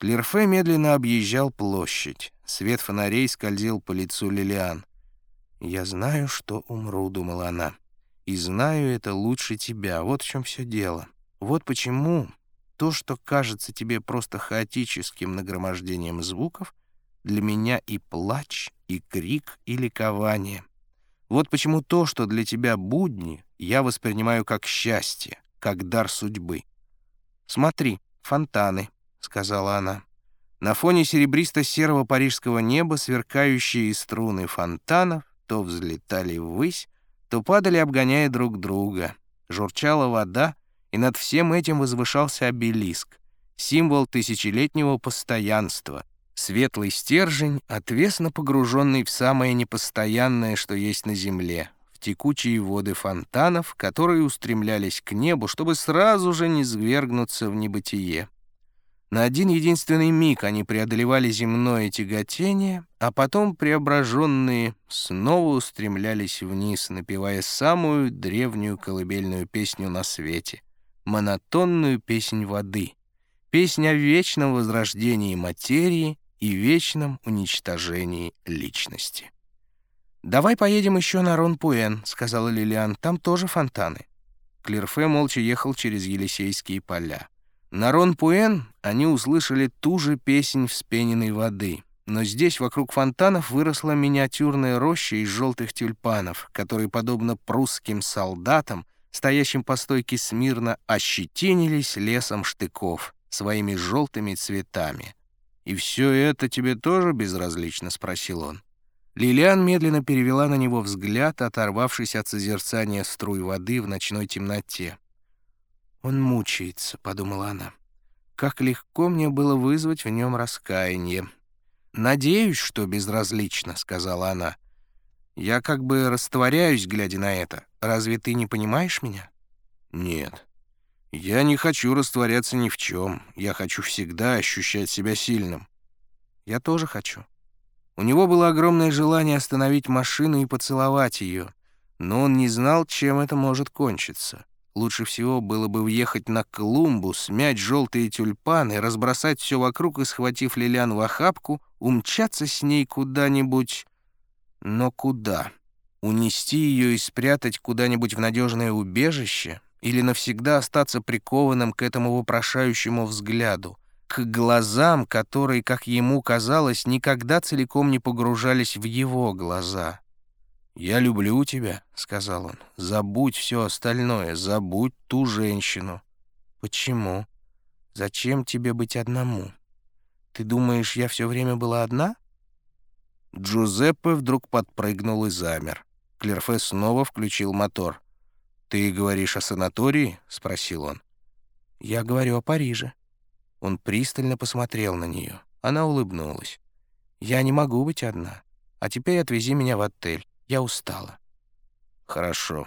Клерфе медленно объезжал площадь. Свет фонарей скользил по лицу Лилиан. «Я знаю, что умру», — думала она. «И знаю это лучше тебя. Вот в чем все дело. Вот почему то, что кажется тебе просто хаотическим нагромождением звуков, для меня и плач, и крик, и ликование. Вот почему то, что для тебя будни, я воспринимаю как счастье, как дар судьбы. Смотри, фонтаны, — сказала она. На фоне серебристо-серого парижского неба сверкающие струны фонтанов то взлетали ввысь, то падали, обгоняя друг друга. Журчала вода, и над всем этим возвышался обелиск, символ тысячелетнего постоянства, светлый стержень, отвесно погруженный в самое непостоянное, что есть на земле, в текучие воды фонтанов, которые устремлялись к небу, чтобы сразу же не свергнуться в небытие. На один единственный миг они преодолевали земное тяготение, а потом, преображенные, снова устремлялись вниз, напевая самую древнюю колыбельную песню на свете — монотонную песнь воды, песнь о вечном возрождении материи и вечном уничтожении личности. «Давай поедем еще на Рон-Пуэн», — сказала Лилиан, — «там тоже фонтаны». Клерфе молча ехал через Елисейские поля. На Рон-Пуэн они услышали ту же песнь вспененной воды, но здесь вокруг фонтанов выросла миниатюрная роща из желтых тюльпанов, которые, подобно прусским солдатам, стоящим по стойке смирно, ощетинились лесом штыков своими желтыми цветами. «И все это тебе тоже безразлично?» — спросил он. Лилиан медленно перевела на него взгляд, оторвавшись от созерцания струй воды в ночной темноте. «Он мучается», — подумала она. «Как легко мне было вызвать в нем раскаяние». «Надеюсь, что безразлично», — сказала она. «Я как бы растворяюсь, глядя на это. Разве ты не понимаешь меня?» «Нет. Я не хочу растворяться ни в чем. Я хочу всегда ощущать себя сильным». «Я тоже хочу». У него было огромное желание остановить машину и поцеловать ее, но он не знал, чем это может кончиться. Лучше всего было бы въехать на клумбу, смять желтые тюльпаны, разбросать все вокруг и, схватив Лилиан в охапку, умчаться с ней куда-нибудь... Но куда? Унести ее и спрятать куда-нибудь в надежное убежище? Или навсегда остаться прикованным к этому вопрошающему взгляду? К глазам, которые, как ему казалось, никогда целиком не погружались в его глаза? «Я люблю тебя», — сказал он. «Забудь все остальное, забудь ту женщину». «Почему? Зачем тебе быть одному? Ты думаешь, я все время была одна?» Джузеппе вдруг подпрыгнул и замер. Клерфе снова включил мотор. «Ты говоришь о санатории?» — спросил он. «Я говорю о Париже». Он пристально посмотрел на нее. Она улыбнулась. «Я не могу быть одна. А теперь отвези меня в отель. Я устала». «Хорошо.